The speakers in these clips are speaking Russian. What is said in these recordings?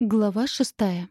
Глава шестая.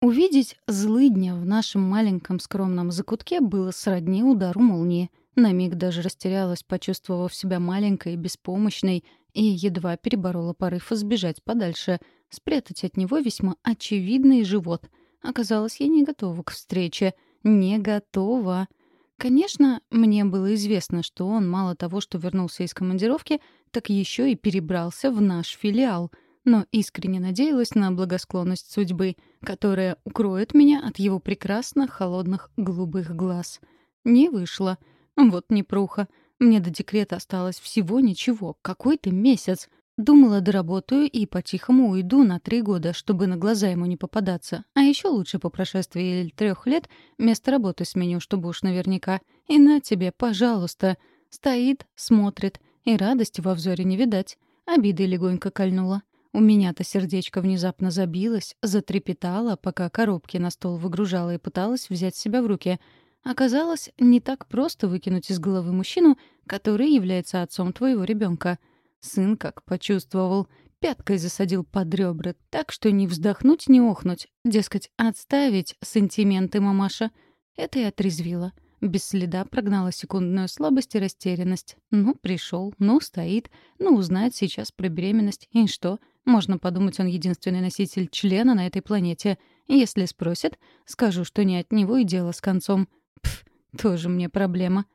Увидеть злыдня в нашем маленьком скромном закутке было сродни удару молнии. На миг даже растерялась, почувствовав себя маленькой и беспомощной, и едва переборола порыв сбежать подальше, спрятать от него весьма очевидный живот. Оказалось, я не готова к встрече. Не готова. Конечно, мне было известно, что он мало того, что вернулся из командировки, так еще и перебрался в наш филиал — но искренне надеялась на благосклонность судьбы, которая укроет меня от его прекрасно холодных голубых глаз. Не вышло. Вот непруха. Мне до декрета осталось всего ничего, какой-то месяц. Думала, доработаю и по-тихому уйду на три года, чтобы на глаза ему не попадаться. А еще лучше по прошествии трех лет место работы сменю, чтобы уж наверняка. И на тебе, пожалуйста. Стоит, смотрит, и радости во взоре не видать. Обиды легонько кольнула. У меня-то сердечко внезапно забилось, затрепетало, пока коробки на стол выгружала и пыталась взять себя в руки. Оказалось, не так просто выкинуть из головы мужчину, который является отцом твоего ребенка. Сын как почувствовал, пяткой засадил под ребра, так что ни вздохнуть, ни охнуть. Дескать, отставить сантименты, мамаша. Это и отрезвило. Без следа прогнала секундную слабость и растерянность. Ну, пришел, ну, стоит, ну, узнает сейчас про беременность. И что? — можно подумать, он единственный носитель члена на этой планете. Если спросят, скажу, что не от него и дело с концом. Пф, тоже мне проблема.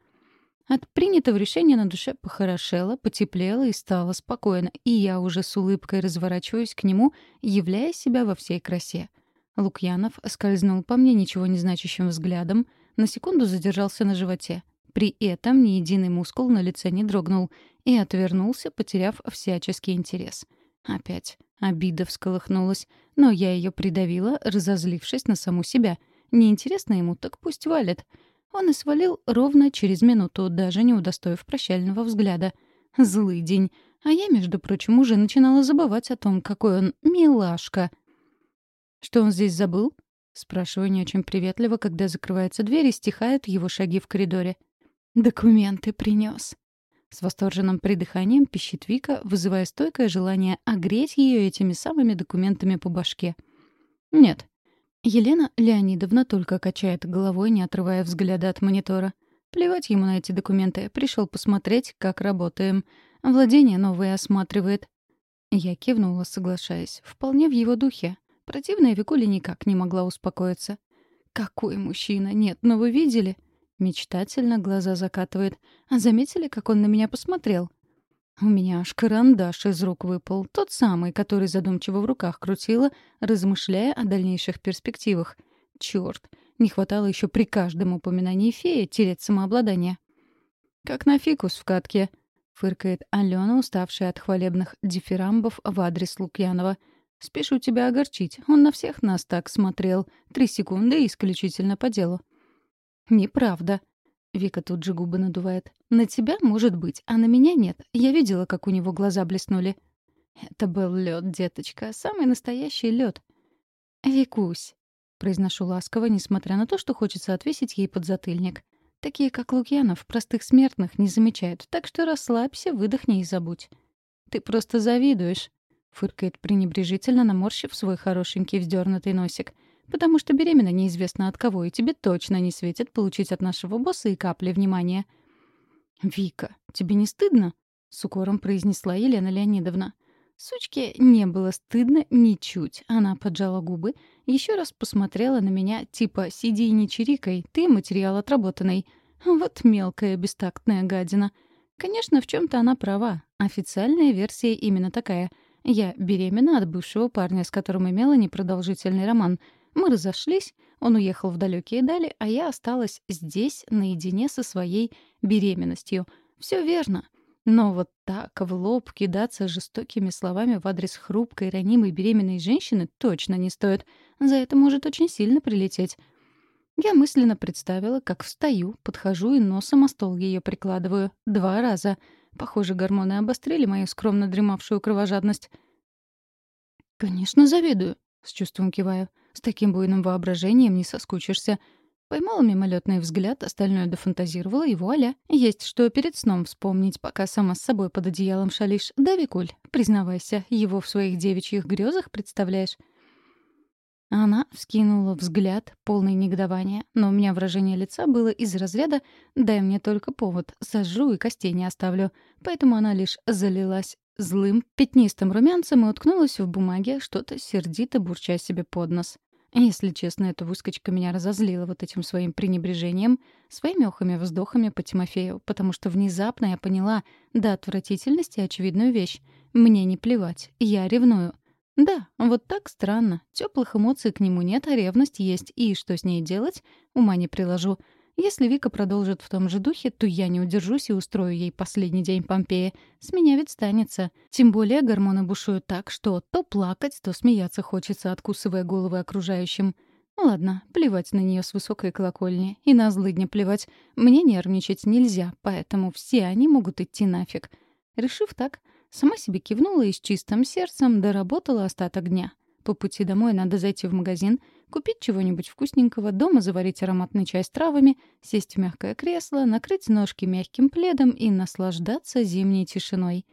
От принятого решения на душе похорошело, потеплело и стало спокойно, и я уже с улыбкой разворачиваюсь к нему, являя себя во всей красе. Лукьянов скользнул по мне ничего не значащим взглядом, на секунду задержался на животе. При этом ни единый мускул на лице не дрогнул и отвернулся, потеряв всяческий интерес — Опять обида всколыхнулась, но я ее придавила, разозлившись на саму себя. Неинтересно ему, так пусть валит. Он и свалил ровно через минуту, даже не удостоив прощального взгляда. Злый день. А я, между прочим, уже начинала забывать о том, какой он милашка. «Что он здесь забыл?» Спрашиваю не очень приветливо, когда закрывается дверь и стихают его шаги в коридоре. «Документы принес. С восторженным придыханием пищит Вика, вызывая стойкое желание огреть ее этими самыми документами по башке. «Нет». Елена Леонидовна только качает головой, не отрывая взгляда от монитора. Плевать ему на эти документы. Пришел посмотреть, как работаем. Владение новое осматривает. Я кивнула, соглашаясь. Вполне в его духе. Противная Викуля никак не могла успокоиться. «Какой мужчина! Нет, но вы видели?» Мечтательно глаза закатывает. А заметили, как он на меня посмотрел? У меня аж карандаш из рук выпал. Тот самый, который задумчиво в руках крутила, размышляя о дальнейших перспективах. Чёрт, не хватало еще при каждом упоминании феи тереть самообладание. «Как на фикус в катке», — фыркает Алена, уставшая от хвалебных дифирамбов в адрес Лукьянова. «Спешу тебя огорчить. Он на всех нас так смотрел. Три секунды исключительно по делу». «Неправда». Вика тут же губы надувает. «На тебя, может быть, а на меня нет. Я видела, как у него глаза блеснули». «Это был лед, деточка, самый настоящий лед. «Викусь», — произношу ласково, несмотря на то, что хочется отвесить ей подзатыльник. «Такие, как Лукьянов, простых смертных не замечают, так что расслабься, выдохни и забудь». «Ты просто завидуешь», — фыркает пренебрежительно, наморщив свой хорошенький вздернутый носик — Потому что беременна неизвестно от кого, и тебе точно не светит получить от нашего босса и капли внимания». «Вика, тебе не стыдно?» — с укором произнесла Елена Леонидовна. Сучке не было стыдно ничуть. Она поджала губы, еще раз посмотрела на меня, типа «сиди и не чирикай, ты материал отработанный». Вот мелкая бестактная гадина. Конечно, в чем то она права. Официальная версия именно такая. Я беременна от бывшего парня, с которым имела непродолжительный роман — мы разошлись, он уехал в далекие дали, а я осталась здесь наедине со своей беременностью. Все верно. Но вот так в лоб кидаться жестокими словами в адрес хрупкой, ранимой беременной женщины точно не стоит. За это может очень сильно прилететь. Я мысленно представила, как встаю, подхожу и носом о стол ее прикладываю. Два раза. Похоже, гормоны обострили мою скромно дремавшую кровожадность. «Конечно, завидую», — с чувством киваю. С таким буйным воображением не соскучишься. Поймала мимолетный взгляд, остальное дофантазировала и вуаля. Есть что перед сном вспомнить, пока сама с собой под одеялом шалишь. Да, Викуль, признавайся, его в своих девичьих грезах представляешь? Она вскинула взгляд, полный негодования, но у меня выражение лица было из разряда «дай мне только повод, сожру и костей не оставлю». Поэтому она лишь залилась злым, пятнистым румянцем и уткнулась в бумаге, что-то сердито бурча себе под нос. Если честно, эта выскочка меня разозлила вот этим своим пренебрежением, своими охами-вздохами по Тимофею, потому что внезапно я поняла до отвратительности очевидную вещь. Мне не плевать, я ревную. Да, вот так странно. Теплых эмоций к нему нет, а ревность есть. И что с ней делать, ума не приложу. Если Вика продолжит в том же духе, то я не удержусь и устрою ей последний день Помпеи. С меня ведь станется. Тем более гормоны бушуют так, что то плакать, то смеяться хочется, откусывая головы окружающим. Ладно, плевать на нее с высокой колокольни. И на злыдня плевать. Мне нервничать нельзя, поэтому все они могут идти нафиг. Решив так, Сама себе кивнула и с чистым сердцем доработала остаток дня. По пути домой надо зайти в магазин, купить чего-нибудь вкусненького, дома заварить ароматный чай с травами, сесть в мягкое кресло, накрыть ножки мягким пледом и наслаждаться зимней тишиной.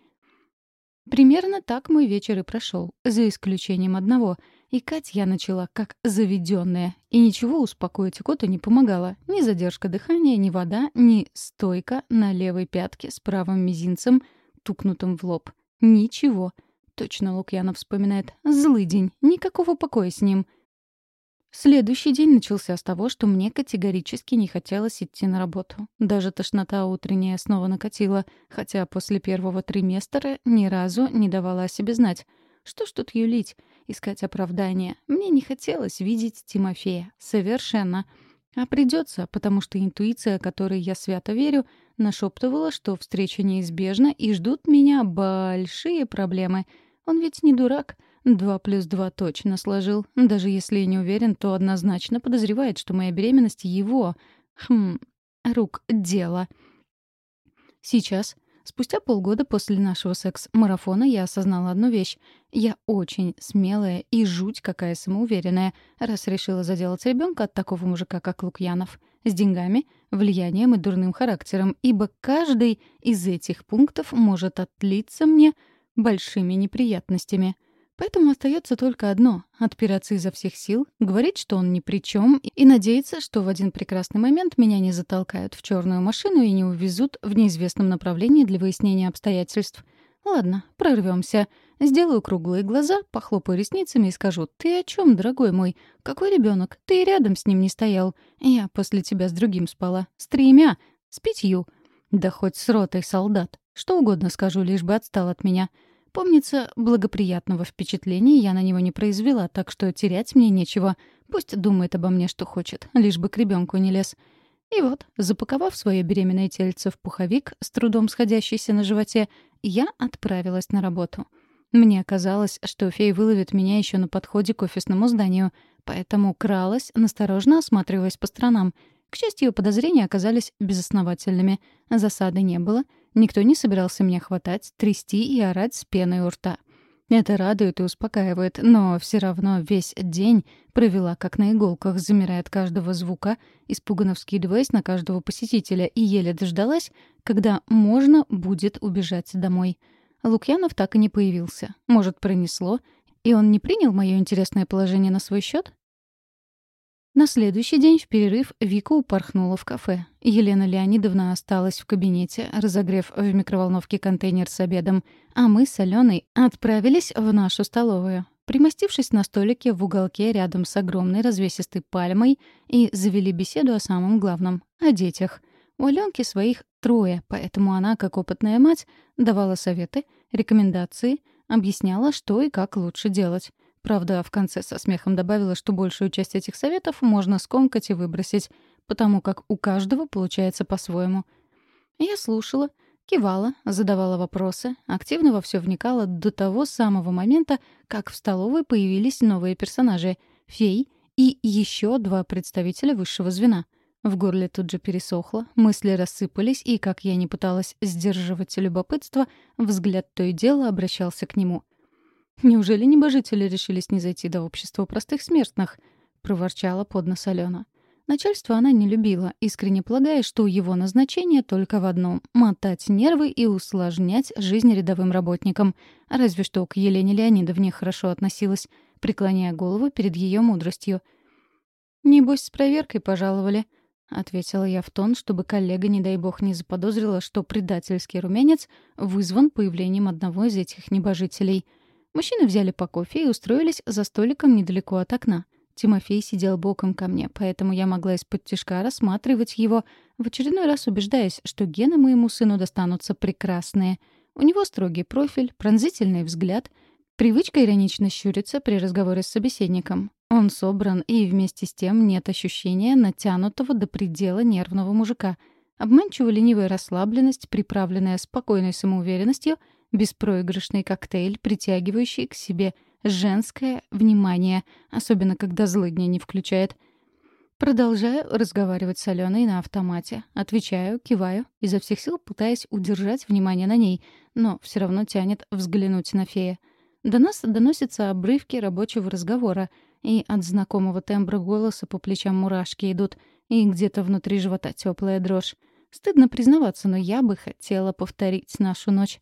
Примерно так мой вечер и прошел, за исключением одного. И Кать я начала как заведенная, и ничего успокоить кота не помогало. Ни задержка дыхания, ни вода, ни стойка на левой пятке с правым мизинцем — тукнутым в лоб. Ничего. Точно Лукьянов вспоминает. Злый день. Никакого покоя с ним. Следующий день начался с того, что мне категорически не хотелось идти на работу. Даже тошнота утренняя снова накатила, хотя после первого триместра ни разу не давала о себе знать. Что ж тут юлить? Искать оправдания. Мне не хотелось видеть Тимофея. Совершенно. А придется, потому что интуиция, которой я свято верю, нашептывала, что встреча неизбежна и ждут меня большие проблемы. Он ведь не дурак. Два плюс два точно сложил. Даже если и не уверен, то однозначно подозревает, что моя беременность его... Хм... рук дело. Сейчас Спустя полгода после нашего секс-марафона я осознала одну вещь. Я очень смелая и жуть какая самоуверенная, раз решила заделать ребенка от такого мужика, как Лукьянов. С деньгами, влиянием и дурным характером, ибо каждый из этих пунктов может отлиться мне большими неприятностями. Поэтому остается только одно — отпираться изо всех сил, говорить, что он ни при чем, и надеяться, что в один прекрасный момент меня не затолкают в черную машину и не увезут в неизвестном направлении для выяснения обстоятельств. Ладно, прорвемся. Сделаю круглые глаза, похлопаю ресницами и скажу, «Ты о чем, дорогой мой? Какой ребенок? Ты и рядом с ним не стоял. Я после тебя с другим спала. С тремя. С пятью. Да хоть с ротой солдат. Что угодно скажу, лишь бы отстал от меня». Помнится, благоприятного впечатления я на него не произвела, так что терять мне нечего. Пусть думает обо мне, что хочет, лишь бы к ребенку не лез. И вот, запаковав свое беременное тельце в пуховик, с трудом сходящийся на животе, я отправилась на работу. Мне казалось, что фей выловит меня еще на подходе к офисному зданию, поэтому кралась, насторожно осматриваясь по сторонам. К счастью, подозрения оказались безосновательными. Засады не было — Никто не собирался меня хватать, трясти и орать с пеной у рта. Это радует и успокаивает, но все равно весь день провела как на иголках, замирая от каждого звука, испуганно вскидываясь на каждого посетителя и еле дождалась, когда можно будет убежать домой. Лукьянов так и не появился. Может, пронесло, и он не принял мое интересное положение на свой счет? На следующий день в перерыв Вика упорхнула в кафе. Елена Леонидовна осталась в кабинете, разогрев в микроволновке контейнер с обедом, а мы с Аленой отправились в нашу столовую. Примостившись на столике в уголке рядом с огромной развесистой пальмой и завели беседу о самом главном — о детях. У Аленки своих трое, поэтому она, как опытная мать, давала советы, рекомендации, объясняла, что и как лучше делать. Правда, в конце со смехом добавила, что большую часть этих советов можно скомкать и выбросить, потому как у каждого получается по-своему. Я слушала, кивала, задавала вопросы, активно во все вникала до того самого момента, как в столовой появились новые персонажи — фей и еще два представителя высшего звена. В горле тут же пересохло, мысли рассыпались, и, как я не пыталась сдерживать любопытство, взгляд то и дело обращался к нему — «Неужели небожители решились не зайти до общества простых смертных?» — проворчала под нос Алена. Начальство она не любила, искренне полагая, что его назначение только в одном — мотать нервы и усложнять жизнь рядовым работникам. Разве что к Елене Леонидовне хорошо относилась. преклоняя голову перед ее мудростью. «Небось, с проверкой пожаловали», — ответила я в тон, чтобы коллега, не дай бог, не заподозрила, что предательский румянец вызван появлением одного из этих небожителей. Мужчины взяли по кофе и устроились за столиком недалеко от окна. Тимофей сидел боком ко мне, поэтому я могла из-под тишка рассматривать его, в очередной раз убеждаясь, что гены моему сыну достанутся прекрасные. У него строгий профиль, пронзительный взгляд, привычка иронично щуриться при разговоре с собеседником. Он собран, и вместе с тем нет ощущения натянутого до предела нервного мужика. Обманчиво ленивая расслабленность, приправленная спокойной самоуверенностью, беспроигрышный коктейль, притягивающий к себе — женское внимание, особенно когда злыдня не включает. Продолжаю разговаривать с Аленой на автомате. Отвечаю, киваю, изо всех сил пытаясь удержать внимание на ней, но все равно тянет взглянуть на фея. До нас доносятся обрывки рабочего разговора, и от знакомого тембра голоса по плечам мурашки идут, и где-то внутри живота теплая дрожь. Стыдно признаваться, но я бы хотела повторить нашу ночь.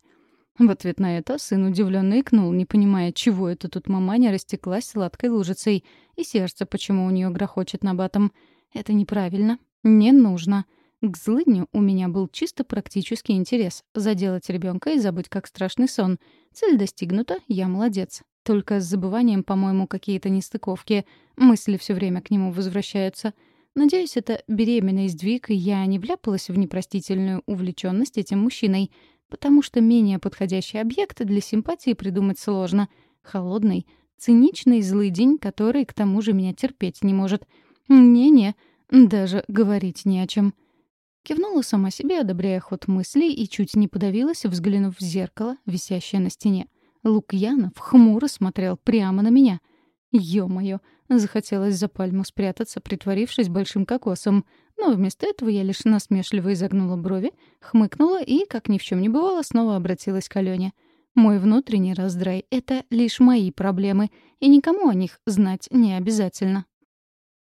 В ответ на это сын удивленно икнул, не понимая, чего это тут маманя растеклась сладкой лужицей, и сердце почему у нее грохочет на батом. Это неправильно. Не нужно. К злыдню у меня был чисто практический интерес — заделать ребенка и забыть как страшный сон. Цель достигнута, я молодец. Только с забыванием, по-моему, какие-то нестыковки. Мысли все время к нему возвращаются. Надеюсь, это беременный сдвиг, и я не вляпалась в непростительную увлеченность этим мужчиной — потому что менее подходящий объект для симпатии придумать сложно. Холодный, циничный злый день, который к тому же меня терпеть не может. Не-не, даже говорить не о чем. Кивнула сама себе, одобряя ход мыслей, и чуть не подавилась, взглянув в зеркало, висящее на стене. Лукьянов хмуро смотрел прямо на меня. Ё-моё, захотелось за пальму спрятаться, притворившись большим кокосом. Но вместо этого я лишь насмешливо изогнула брови, хмыкнула и, как ни в чем не бывало, снова обратилась к Алене. «Мой внутренний раздрай — это лишь мои проблемы, и никому о них знать не обязательно».